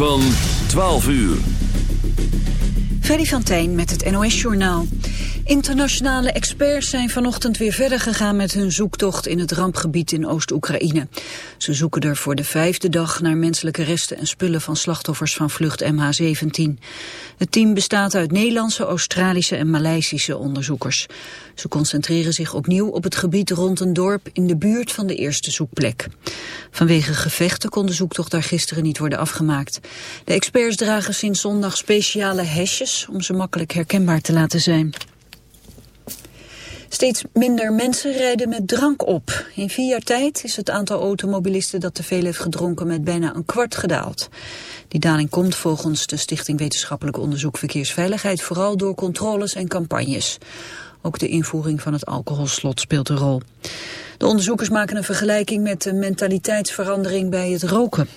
Van 12 uur. Freddy van met het NOS-journaal. Internationale experts zijn vanochtend weer verder gegaan met hun zoektocht in het rampgebied in Oost-Oekraïne. Ze zoeken er voor de vijfde dag naar menselijke resten en spullen van slachtoffers van vlucht MH17. Het team bestaat uit Nederlandse, Australische en Maleisische onderzoekers. Ze concentreren zich opnieuw op het gebied rond een dorp in de buurt van de eerste zoekplek. Vanwege gevechten kon de zoektocht daar gisteren niet worden afgemaakt. De experts dragen sinds zondag speciale hesjes om ze makkelijk herkenbaar te laten zijn. Steeds minder mensen rijden met drank op. In vier jaar tijd is het aantal automobilisten dat te veel heeft gedronken met bijna een kwart gedaald. Die daling komt volgens de Stichting Wetenschappelijk Onderzoek Verkeersveiligheid vooral door controles en campagnes. Ook de invoering van het alcoholslot speelt een rol. De onderzoekers maken een vergelijking met de mentaliteitsverandering bij het roken.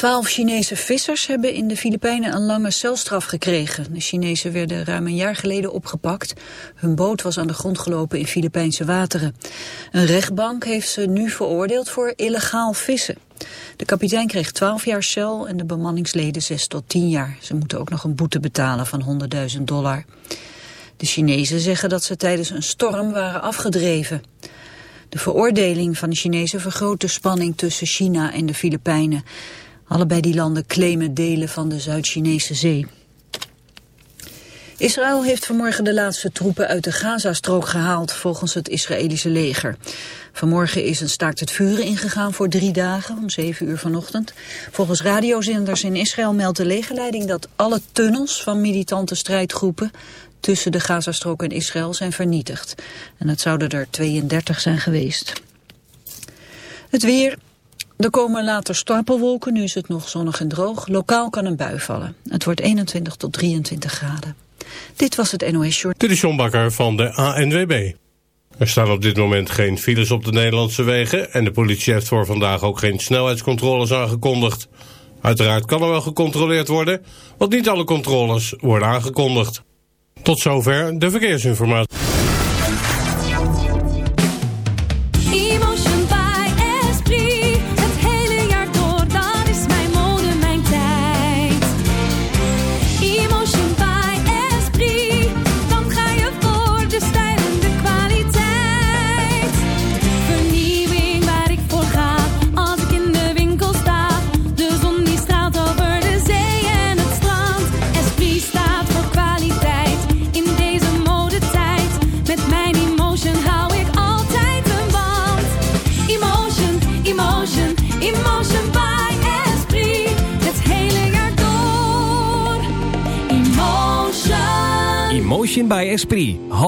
Twaalf Chinese vissers hebben in de Filipijnen een lange celstraf gekregen. De Chinezen werden ruim een jaar geleden opgepakt. Hun boot was aan de grond gelopen in Filipijnse wateren. Een rechtbank heeft ze nu veroordeeld voor illegaal vissen. De kapitein kreeg 12 jaar cel en de bemanningsleden 6 tot 10 jaar. Ze moeten ook nog een boete betalen van 100.000 dollar. De Chinezen zeggen dat ze tijdens een storm waren afgedreven. De veroordeling van de Chinezen vergroot de spanning tussen China en de Filipijnen. Allebei die landen claimen delen van de Zuid-Chinese zee. Israël heeft vanmorgen de laatste troepen uit de Gazastrook gehaald, volgens het Israëlische leger. Vanmorgen is een staakt het vuren ingegaan voor drie dagen, om zeven uur vanochtend. Volgens radiozenders in Israël meldt de legerleiding dat alle tunnels van militante strijdgroepen tussen de Gazastrook en Israël zijn vernietigd. En het zouden er 32 zijn geweest. Het weer, er komen later stapelwolken, nu is het nog zonnig en droog. Lokaal kan een bui vallen. Het wordt 21 tot 23 graden. Dit was het NOS Short. Dit is John Bakker van de ANWB. Er staan op dit moment geen files op de Nederlandse wegen... en de politie heeft voor vandaag ook geen snelheidscontroles aangekondigd. Uiteraard kan er wel gecontroleerd worden... want niet alle controles worden aangekondigd. Tot zover de verkeersinformatie.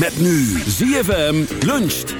Met nu ZFM luncht.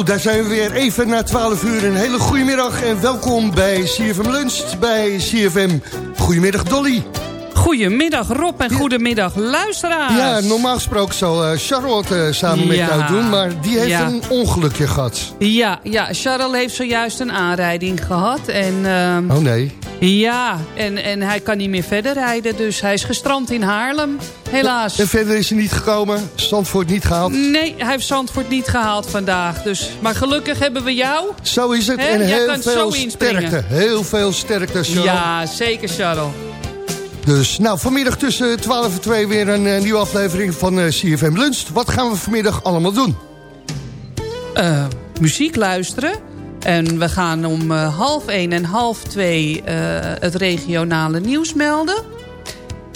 Zo, daar zijn we weer even na 12 uur. Een hele goede middag en welkom bij CFM Lunch bij CFM. Goedemiddag Dolly. Goedemiddag Rob en goedemiddag luisteraars. Ja, normaal gesproken zou eh, Charlotte eh, samen met Ja. jou doen, maar die heeft Ja. een ongelukje gehad. Ja, ja, Charles heeft zojuist een aanrijding gehad. En, ehm, Oh nee. Ja, en, en hij kan niet meer verder rijden. Dus hij is gestrand in Haarlem, helaas. En verder is hij niet gekomen, Zandvoort niet gehaald. Nee, hij heeft Zandvoort niet gehaald vandaag. Dus, maar gelukkig hebben we jou. Zo is het Hè, en jij heel veel sterkte. Heel veel sterkte, Charlotte. Ja, zeker Charles. Dus nou, vanmiddag tussen 12 en 2 weer een eh, nieuwe aflevering van eh, CFM Lunch. Wat gaan we vanmiddag allemaal doen? eh, muziek luisteren. En we gaan om eh, half één en half twee eh, het regionale nieuws melden.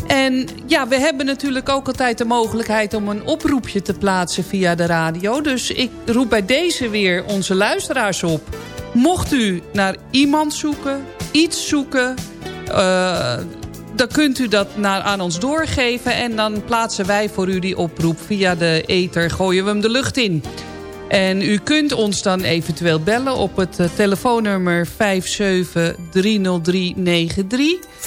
En ja, we hebben natuurlijk ook altijd de mogelijkheid om een oproepje te plaatsen via de radio. Dus ik roep bij deze weer onze luisteraars op. Mocht u naar iemand zoeken, iets zoeken... eh, dan kunt u dat naar, aan ons doorgeven. En dan plaatsen wij voor u die oproep via de ether. Gooien we hem de lucht in. En u kunt ons dan eventueel bellen op het eh, telefoonnummer 5730393. 5731969,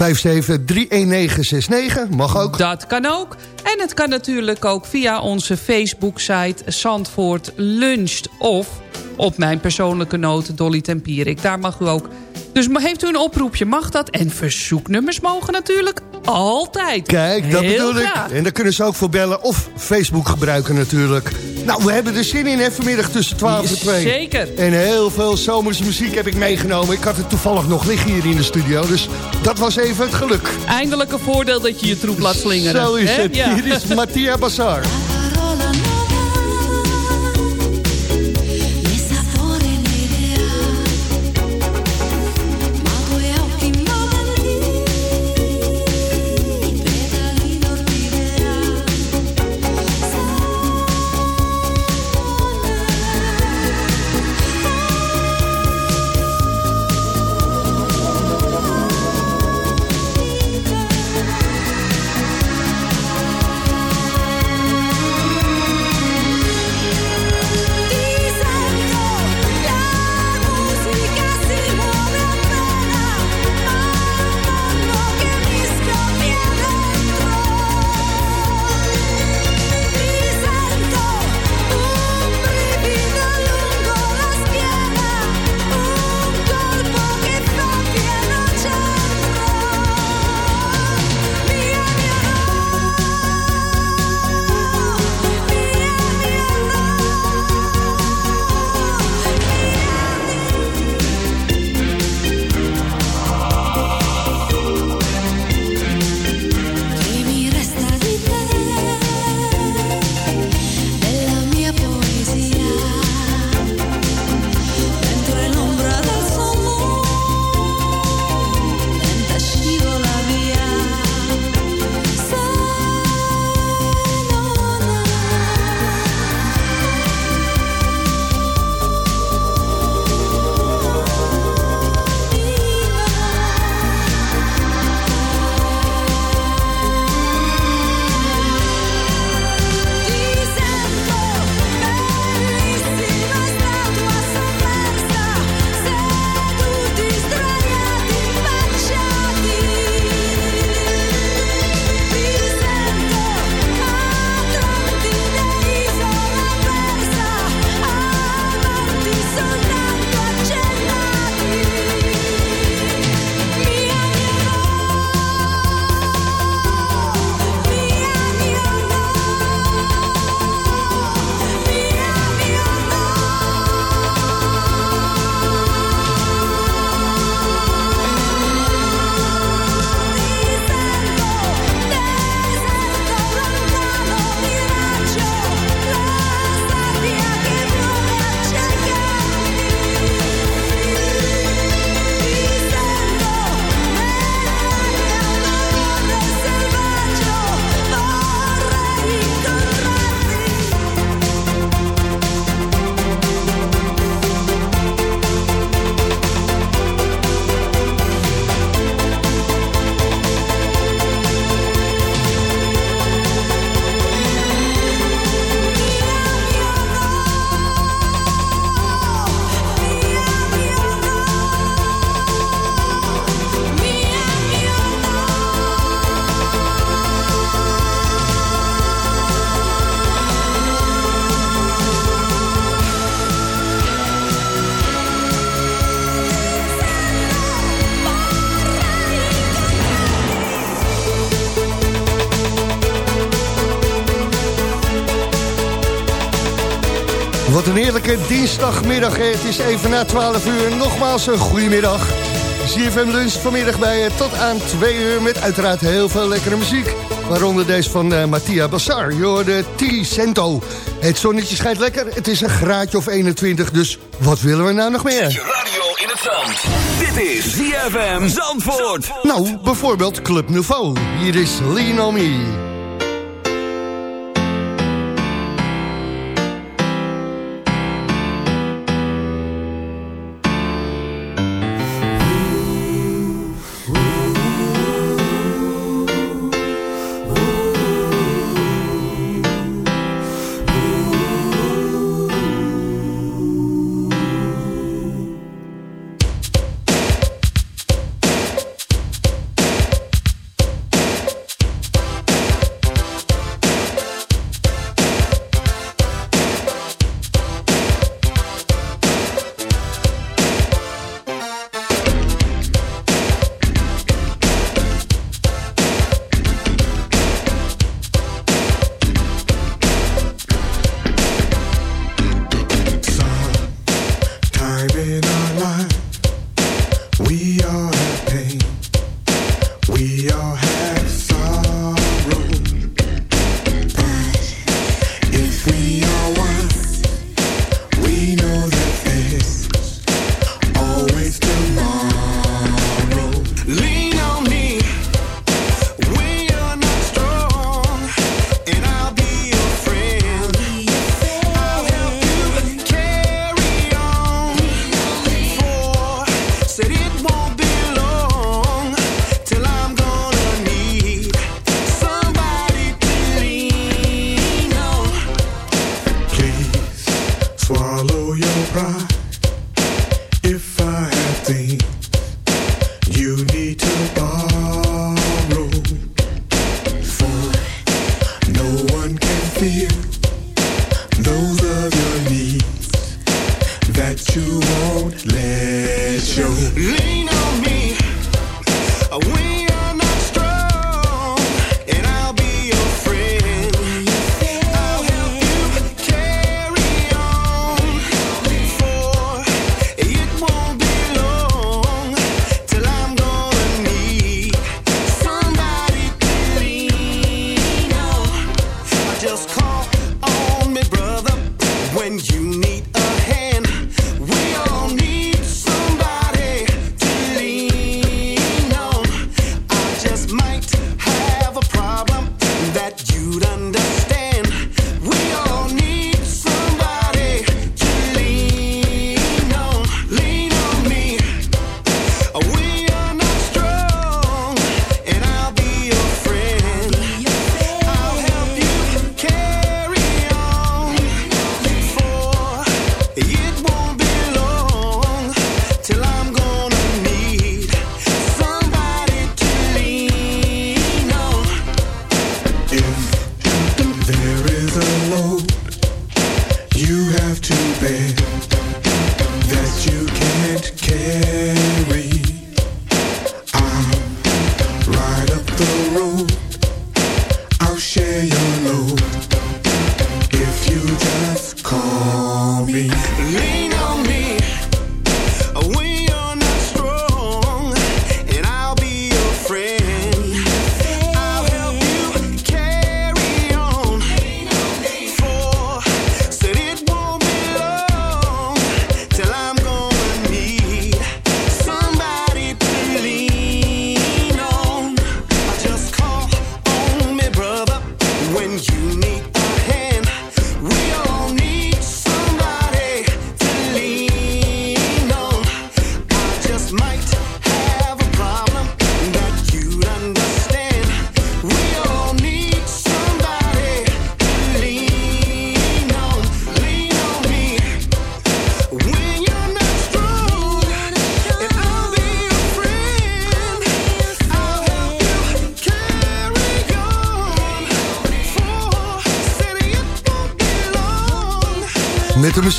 mag ook. Dat kan ook. En het kan natuurlijk ook via onze Facebook-site Zandvoort Luncht. Of op mijn persoonlijke noot Dolly Tempierik. Daar mag u ook. Dus heeft u een oproepje, mag dat. En verzoeknummers mogen natuurlijk altijd. Kijk, dat Heel bedoel graag. ik. En daar kunnen ze ook voor bellen of Facebook gebruiken natuurlijk. Nou, we hebben er zin in hè, vanmiddag tussen 12 en 2. Zeker. En heel veel zomerse muziek heb ik meegenomen. Ik had het toevallig nog liggen hier in de studio. Dus dat was even het geluk. Eindelijk een voordeel dat je je troep laat slingeren. Zo is hè? het. Ja. Hier is Mattia Bassar. Wat een heerlijke dinsdagmiddag. Het is even na 12 uur. Nogmaals een goedemiddag. ZFM Lunch vanmiddag bij tot aan 2 uur met uiteraard heel veel lekkere muziek. Waaronder deze van uh, Mattia Bassar. Jorde de Ticento. Het zonnetje schijnt lekker. Het is een graadje of 21. Dus wat willen we nou nog meer? Radio in het zand. Dit is ZFM Zandvoort. Nou, bijvoorbeeld Club Nouveau. Hier is Lee Me.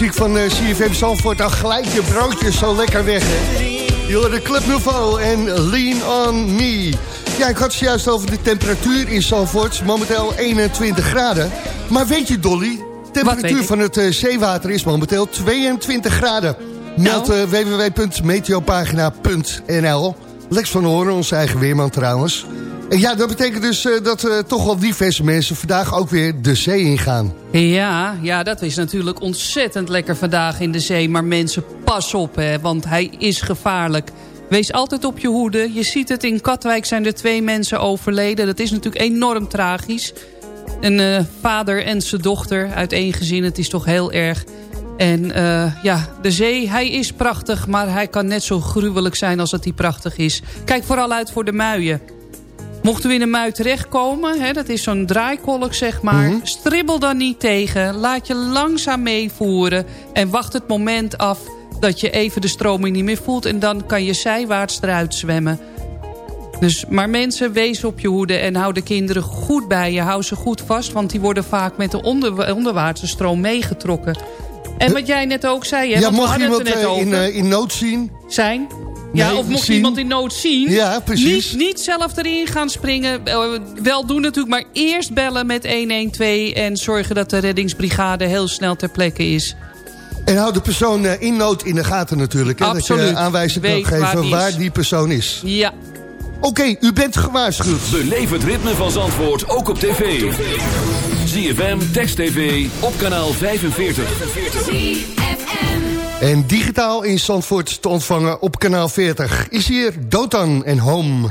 muziek van eh, uh, CFM Zandvoort, dan gelijk je broodjes zo lekker weg. Jullie de Club Nouveau en Lean On Me. Ja, ik had het juist over de temperatuur in Zandvoort. Momenteel 21 graden. Maar weet je, Dolly, de temperatuur van het eh, zeewater is momenteel 22 graden. Meld eh, www.meteopagina.nl. Lex van Horen, onze eigen weerman trouwens. En ja, dat betekent dus eh, dat eh, toch wel diverse mensen vandaag ook weer de zee ingaan. Ja, ja, dat is natuurlijk ontzettend lekker vandaag in de zee. Maar mensen, pas op, hè, want hij is gevaarlijk. Wees altijd op je hoede. Je ziet het, in Katwijk zijn er twee mensen overleden. Dat is natuurlijk enorm tragisch. Een eh, vader en zijn dochter uit één gezin. Het is toch heel erg. En eh, ja, de zee, hij is prachtig, maar hij kan net zo gruwelijk zijn als dat hij prachtig is. Kijk vooral uit voor de muien. Mochten we in een mui terechtkomen, hè, dat is zo'n draaikolk zeg maar... stribbel dan niet tegen, laat je langzaam meevoeren... en wacht het moment af dat je even de stroming niet meer voelt... en dan kan je zijwaarts eruit zwemmen. Dus, maar mensen, wees op je hoede en hou de kinderen goed bij je. Hou ze goed vast, want die worden vaak met de onder, onderwaartse stroom meegetrokken. En wat jij net ook zei, hè, ja, mocht iemand net eh, in, eh, in nood zien... zijn. Ja, Nee, of mocht zien. iemand in nood zien. Ja, precies. Niet, niet zelf erin gaan springen. Eh, Wel doen natuurlijk, maar eerst bellen met 112... en zorgen dat de reddingsbrigade heel snel ter plekke is. En hou de persoon eh, in nood in de gaten natuurlijk. Hè, dat Absoluut. je aanwijzing kan Weet waar geven die waar is. die persoon is. Ja. Oké, u bent gewaarschuwd. Beleef het ritme van Zandvoort ook op tv. ZFM, Text TV, op kanaal 45. En digitaal in Zandvoort te ontvangen op kanaal 40 is hier Dotan en Home.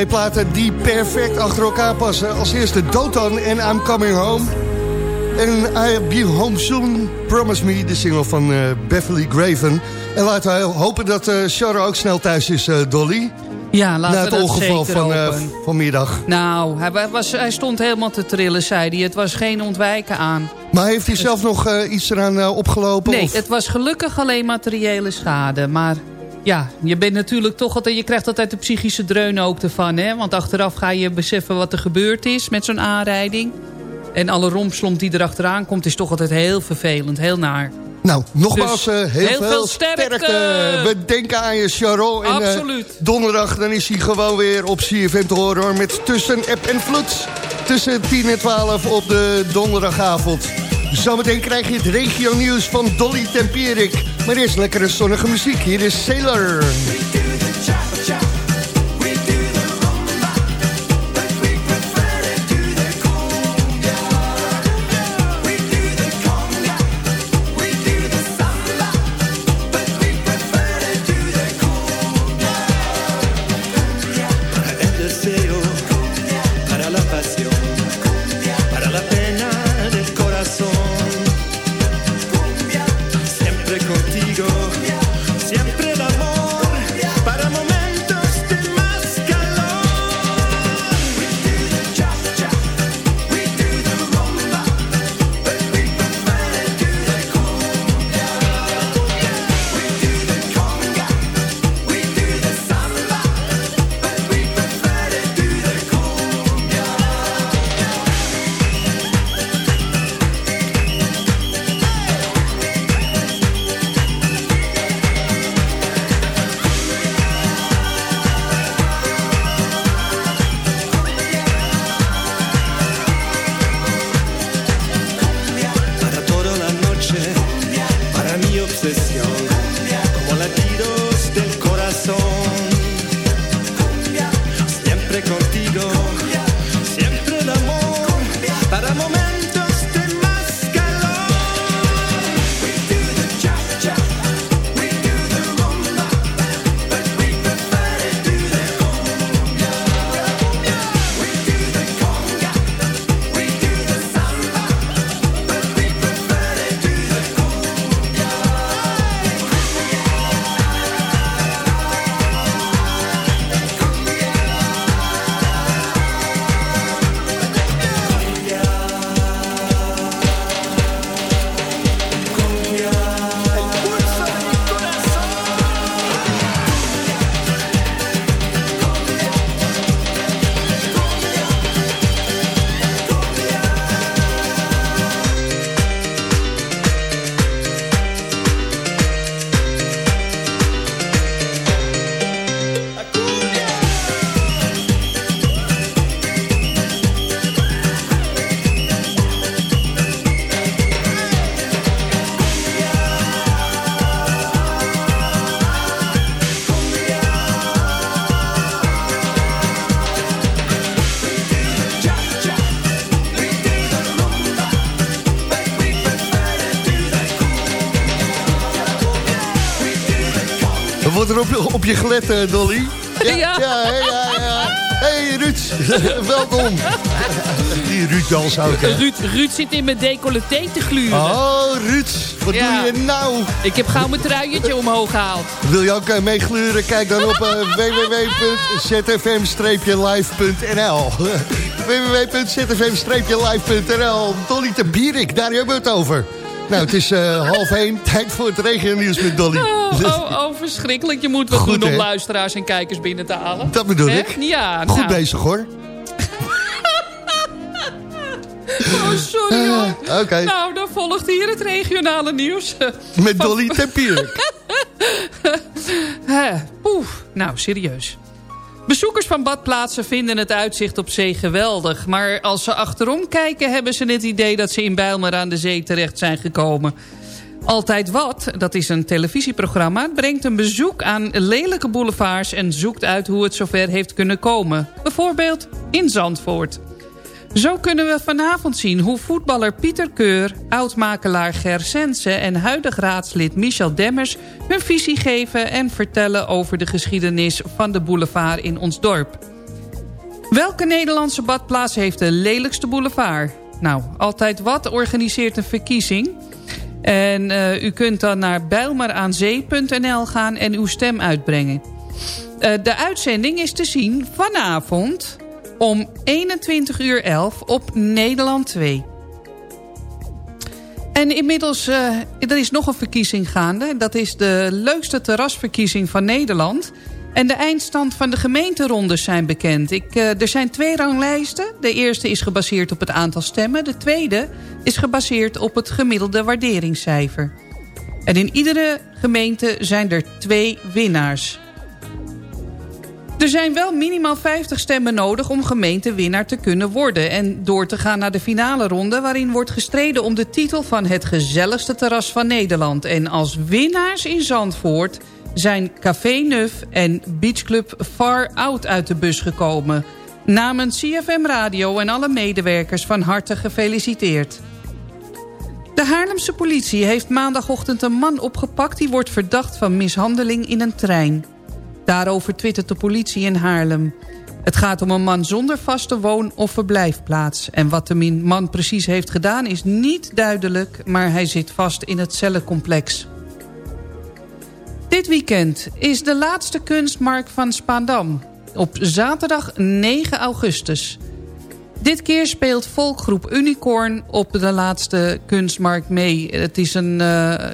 Twee platen die perfect achter elkaar passen. Als eerste Dotan en I'm Coming Home. En I'll Be Home Soon, Promise Me, de single van eh, Beverly Graven. En laten we hopen dat Sharon ook snel thuis is, eh, Dolly. Ja, laten Na we het dat ongeval van, hopen. vanmiddag. Nou, hij, wa- was, hij stond helemaal te trillen, zei hij. Het was geen ontwijken aan. Maar heeft hij zelf nog iets eraan opgelopen? Nee, of- het was gelukkig alleen materiële schade. Maar ja, je bent natuurlijk toch altijd... Je krijgt altijd de psychische dreun ook ervan, hè? Want achteraf ga je beseffen wat er gebeurd is met zo'n aanrijding. En alle rompslomp die erachteraan komt is toch altijd heel vervelend, heel naar. Nou, nogmaals, Dus eh, heel, heel veel, sterkte. We denken aan je, Charol. En, eh, Absoluut. donderdag dan is hij gewoon weer op CFM te horen hoor, met Tussen App en Vloed. Tussen 10 en 12 op de donderdagavond. Zometeen krijg je het regio nieuws van Dolly Tempierik. Maar eerst lekkere zonnige muziek. Hier is Sailor. Op, je gelet, eh, Dolly. Ja. Ja, ja, ja. ja. Hey Ruud, welkom. Die Ruud Dals ook, hè. Ruud, Ruud zit in mijn decolleté te gluren. Oh, Ruud, wat Ja. doe je nou? Ik heb gauw mijn truietje omhoog gehaald. Wil je ook eh, meegluren? Kijk dan op eh, www.zfm-live.nl www.zfm-live.nl Dolly de Bierik, daar hebben we het over. Nou, het is eh, half één, tijd voor het regionieuws met Dolly. Oh, oh, oh, verschrikkelijk. Je moet wat Goed, doen om hè? luisteraars en kijkers binnen te halen. Dat bedoel Hè? ik. Ja, Goed nou. bezig, hoor. Oh, sorry hoor. Ah, Oké, Nou, dan volgt hier het regionale nieuws. met Dolly. Hè, Oeh, nou, serieus. Bezoekers van badplaatsen vinden het uitzicht op zee geweldig. Maar als ze achterom kijken hebben ze het idee dat ze in Bijlmer aan de zee terecht zijn gekomen. Altijd Wat, dat is een televisieprogramma... brengt een bezoek aan lelijke boulevards... en zoekt uit hoe het zover heeft kunnen komen. Bijvoorbeeld in Zandvoort. Zo kunnen we vanavond zien hoe voetballer Pieter Keur... oud-makelaar Ger Sensen en huidig raadslid Michel Demmers... hun visie geven en vertellen over de geschiedenis van de boulevard in ons dorp. Welke Nederlandse badplaats heeft de lelijkste boulevard? Nou, Altijd Wat organiseert een verkiezing... En eh, u kunt dan naar bijlmeraanzee.nl gaan en uw stem uitbrengen. Eh, de uitzending is te zien vanavond om 21 uur 11 op Nederland 2. En inmiddels, eh, er is nog een verkiezing gaande. Dat is de leukste terrasverkiezing van Nederland. En de eindstand van de gemeenterondes zijn bekend. Ik, eh, er zijn twee ranglijsten. De eerste is gebaseerd op het aantal stemmen. De tweede is gebaseerd op het gemiddelde waarderingscijfer. En in iedere gemeente zijn er twee winnaars. Er zijn wel minimaal 50 stemmen nodig om gemeentewinnaar te kunnen worden... en door te gaan naar de finale ronde... waarin wordt gestreden om de titel van het gezelligste terras van Nederland. En als winnaars in Zandvoort zijn Café Nuf en Beachclub Far Out uit de bus gekomen. Namens CFM Radio en alle medewerkers van harte gefeliciteerd. De Haarlemse politie heeft maandagochtend een man opgepakt... die wordt verdacht van mishandeling in een trein. Daarover twittert de politie in Haarlem. Het gaat om een man zonder vaste woon- of verblijfplaats. En wat de man precies heeft gedaan is niet duidelijk... maar hij zit vast in het cellencomplex. Dit weekend is de laatste kunstmarkt van Spaandam. Op zaterdag 9 augustus. Dit keer speelt volkgroep Unicorn op de laatste kunstmarkt mee. Het is een eh,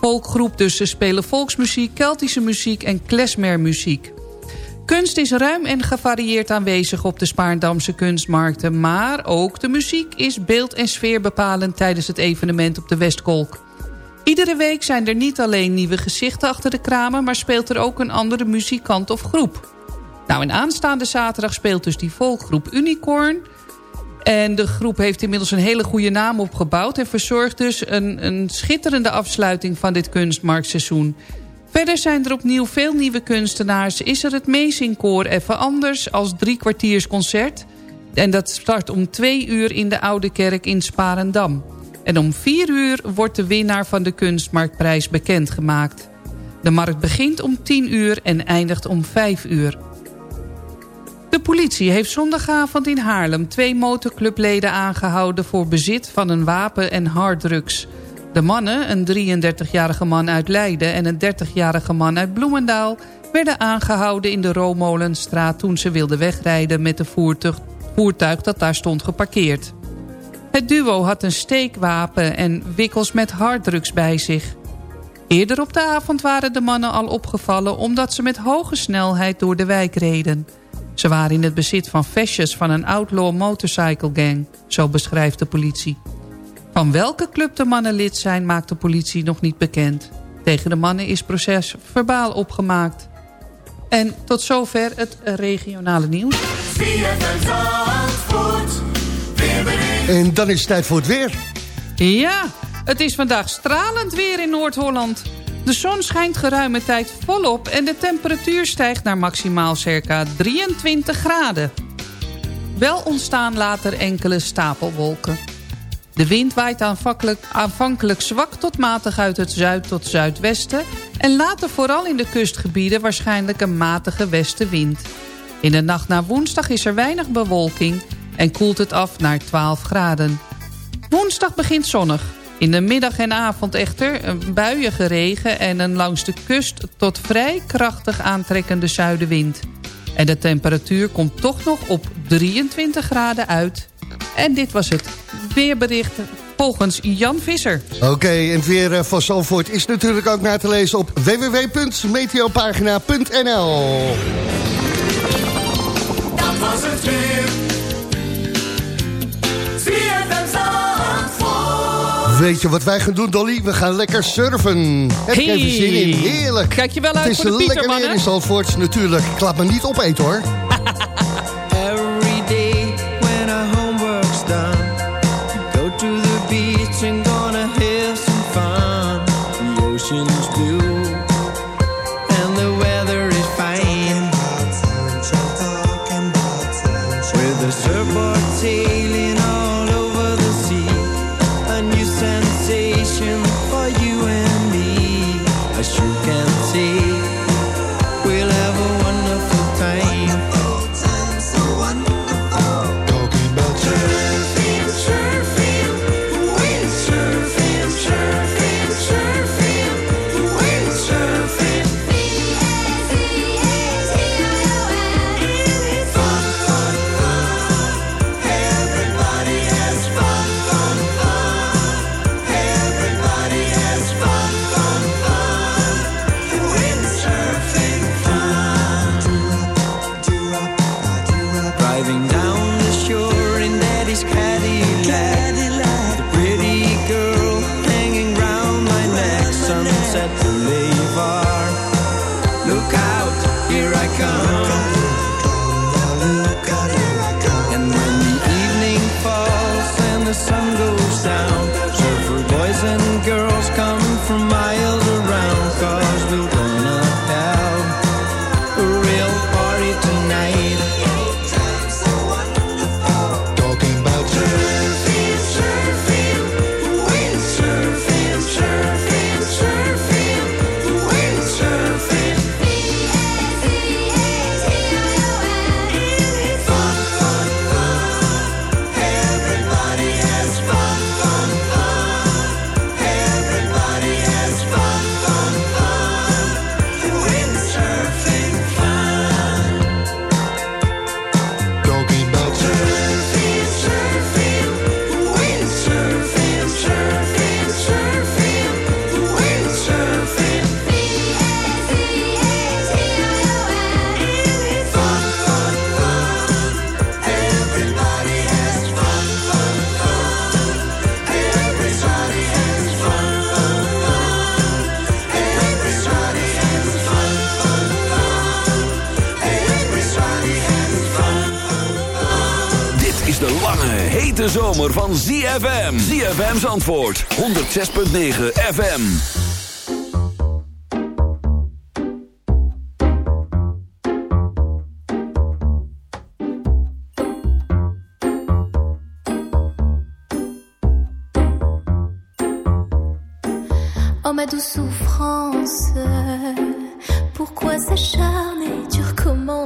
volkgroep, dus ze spelen volksmuziek, Keltische muziek en klezmermuziek. Kunst is ruim en gevarieerd aanwezig op de Spaardamse kunstmarkten... maar ook de muziek is beeld en sfeer bepalend tijdens het evenement op de Westkolk. Iedere week zijn er niet alleen nieuwe gezichten achter de kramen... maar speelt er ook een andere muzikant of groep. Nou, en aanstaande zaterdag speelt dus die volkgroep Unicorn... En de groep heeft inmiddels een hele goede naam opgebouwd... en verzorgt dus een, een schitterende afsluiting van dit kunstmarktseizoen. Verder zijn er opnieuw veel nieuwe kunstenaars. Is er het Meezingkoor even anders als drie kwartiersconcert... En dat start om twee uur in de Oude Kerk in Sparendam. En om vier uur wordt de winnaar van de Kunstmarktprijs bekendgemaakt. De markt begint om 10 uur en eindigt om 5 uur. De politie heeft zondagavond in Haarlem twee motorclubleden aangehouden... voor bezit van een wapen en harddrugs. De mannen, een 33-jarige man uit Leiden en een 30-jarige man uit Bloemendaal... werden aangehouden in de Roomolenstraat toen ze wilden wegrijden met de voertuig, voertuig dat daar stond geparkeerd. Het duo had een steekwapen en wikkels met harddrugs bij zich. Eerder op de avond waren de mannen al opgevallen... omdat ze met hoge snelheid door de wijk reden. Ze waren in het bezit van vestjes van een outlaw motorcycle gang. Zo beschrijft de politie. Van welke club de mannen lid zijn maakt de politie nog niet bekend. Tegen de mannen is proces verbaal opgemaakt. En tot zover het regionale nieuws. En dan is het tijd voor het weer. Ja, het is vandaag stralend weer in Noord-Holland. De zon schijnt geruime tijd volop en de temperatuur stijgt naar maximaal circa 23 graden. Wel ontstaan later enkele stapelwolken. De wind waait aanvankelijk, zwak tot matig uit het zuid tot zuidwesten... en later vooral in de kustgebieden waarschijnlijk een matige westenwind. In de nacht naar woensdag is er weinig bewolking en koelt het af naar 12 graden. Woensdag begint zonnig. In de middag en avond echter een buiige regen en een langs de kust tot vrij krachtig aantrekkende zuidenwind. En de temperatuur komt toch nog op 23 graden uit. En dit was het weerbericht volgens Jan Visser. Oké, en het weer eh, van Zandvoort is natuurlijk ook na te lezen op www.meteopagina.nl Dat was het weer. Weet je wat wij gaan doen, Dolly? We gaan lekker surfen. Heb ik Hey. even zin in. Heerlijk. Kijk je wel uit Het is voor de lekker weer in Zandvoort, natuurlijk. Ik laat me niet opeten, hoor. Every day when our homework's done, go to the beach and gonna have some fun. The ocean's blue hete zomer van ZFM. ZFM's antwoord 106.9 FM. Oh ma douce souffrance, pourquoi s'acharner, tu recommences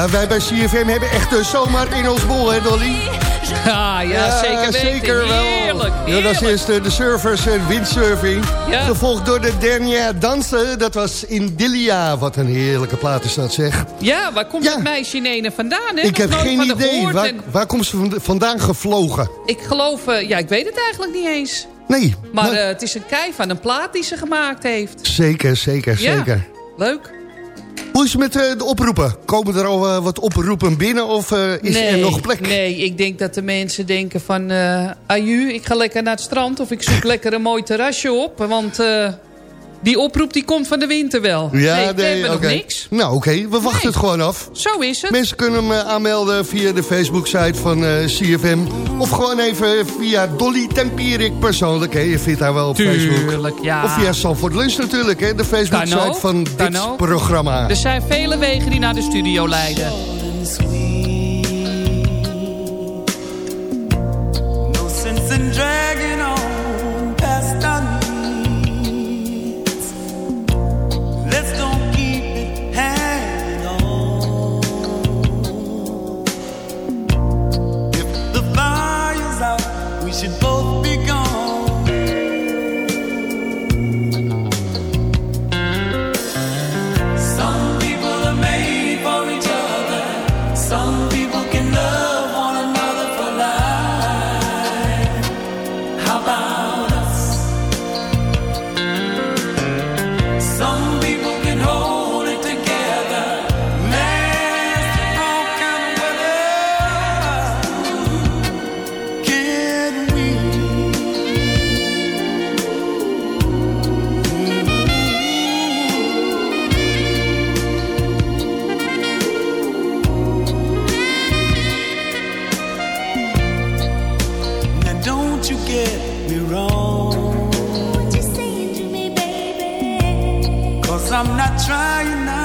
Ja, wij bij CFM hebben echt de zomer in ons bol, hè Dolly? Ja, ja, zeker weten. zeker wel. Heerlijk, Ja, dat is eerst eh, de surfers en windsurfing. Ja. Gevolgd door de Dernier Dansen. Dat was in Dilia. Wat een heerlijke plaat is dat, zeg. Ja, waar komt dat meisje Nene vandaan? Hè? Ik heb geen idee. Waar, en waar komt ze vand- vandaan gevlogen? Ik geloof, eh, ja, ik weet het eigenlijk niet eens. Nee. Maar eh, het is een kei van een plaat die ze gemaakt heeft. zeker, zeker, Ja. zeker. Leuk. Hoe is het met eh, de oproepen? Komen er al eh, wat oproepen binnen of eh, is er nog plek? Nee, ik denk dat de mensen denken van... eh aju, ik ga lekker naar het strand of ik zoek lekker een mooi terrasje op. Want eh, die oproep die komt van de winter wel. Ja, nee, we hebben nog niks. Nou, oké, we wachten het gewoon af. Zo is het. Mensen kunnen hem eh, aanmelden via de Facebook-site van eh, CFM. Of gewoon even via Dolly Tempierik persoonlijk. Hè. Je vindt haar wel op Tuurlijk, Facebook. ja. Of via Sanford Lunch natuurlijk, hè. de Facebook-site ook, van dit programma. Er zijn vele wegen die naar de studio leiden. No sense in dragging on I'm not trying now.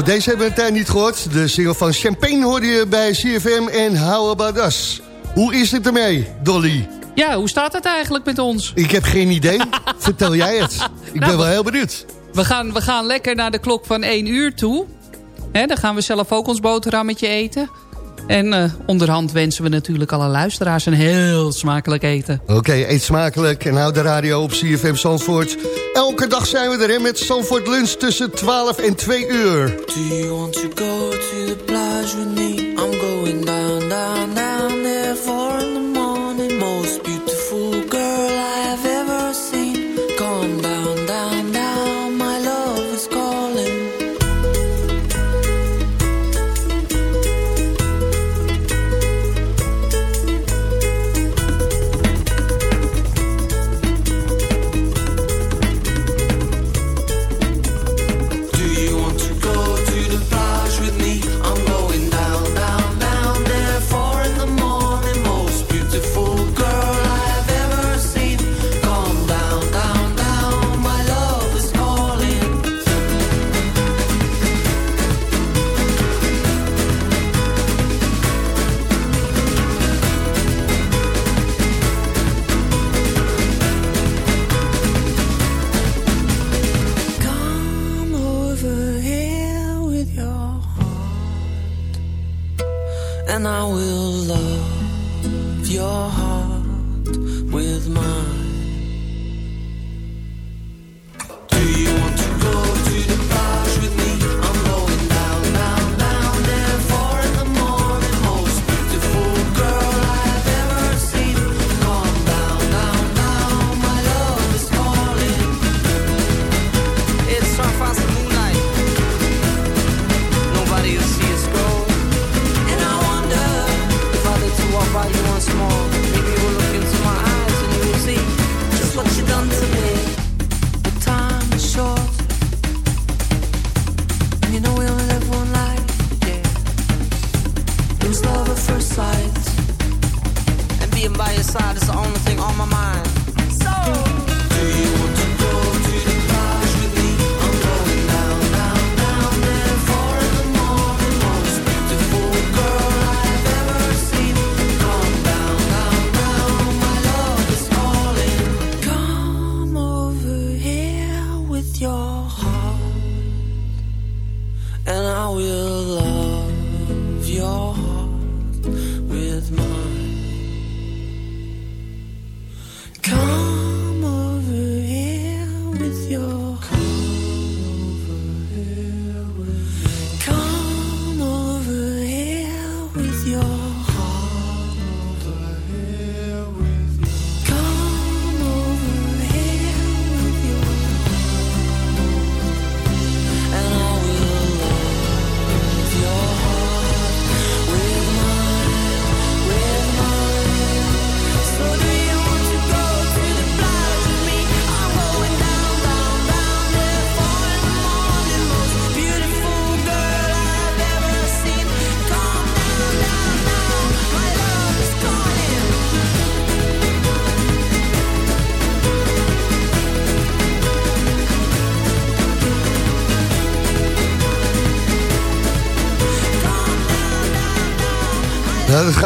Nou, deze hebben we tijd niet gehoord. De single van Champagne hoorde je bij CFM en How About Us. Hoe is het ermee, Dolly? Ja, hoe staat het eigenlijk met ons? Ik heb geen idee. Vertel jij het. Ik nou, ben wel heel benieuwd. We gaan, we gaan lekker naar de klok van 1 uur toe. Dan gaan we zelf ook ons boterhammetje eten. En eh, onderhand wensen we natuurlijk alle luisteraars een heel smakelijk eten. Oké, eet smakelijk en houd de radio op CFM Zandvoort. Elke dag zijn we erin met Zandvoort Lunch tussen 12 en 2 uur. Do you want to go to the plage with me? I'm going down, down, down there for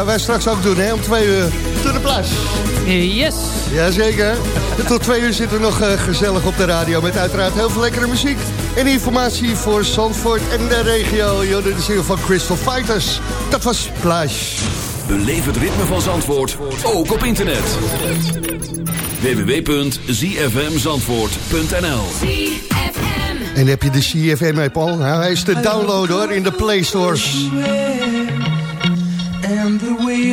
gaan wij straks ook doen, hè? Om twee uur. To de plas. Yes. Jazeker. En tot twee uur zitten we nog eh, gezellig op de radio... met uiteraard heel veel lekkere muziek... en informatie voor Zandvoort en de regio. Jorden de ziel van Crystal Fighters. Dat was Plage. Beleef het ritme van Zandvoort, ook op internet. www.zfmzandvoort.nl En heb je de CFM-app al? Nou, hij is te downloaden hoor, in de Play Stores.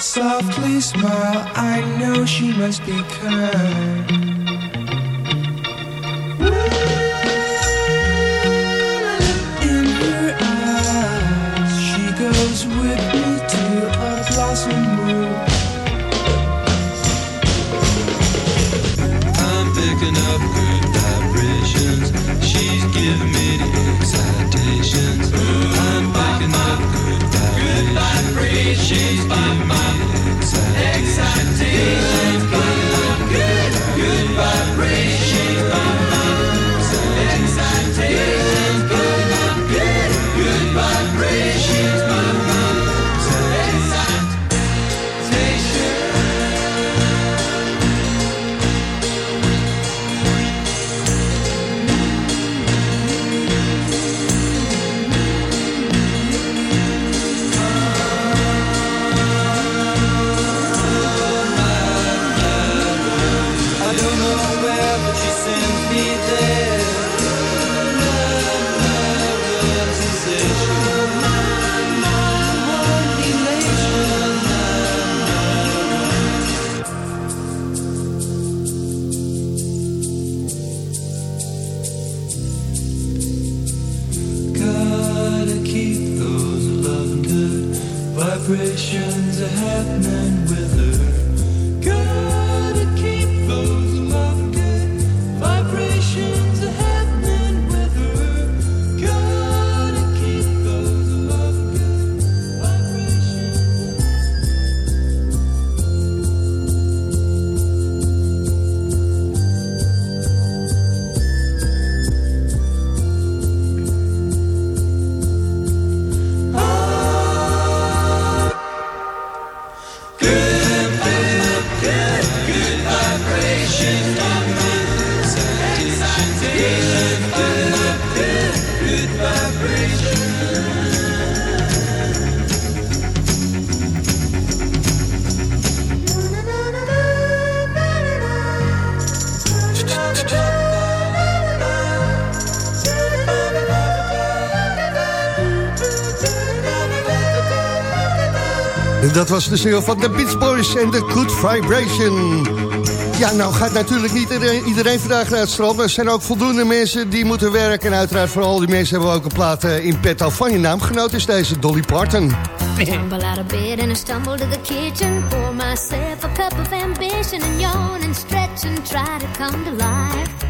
Softly smile, I know she must be kind. In Dat was de single van de Beach Boys en de Good Vibration. Ja, nou gaat natuurlijk niet iedereen, vandaag naar het strand. Maar er zijn ook voldoende mensen die moeten werken. En uiteraard voor al die mensen hebben we ook een plaat eh, in petto van je naamgenoot. Is deze Dolly Parton. Out of bed and I stumble to the kitchen. Pour myself a cup of ambition yawn and stretch and try to come to life.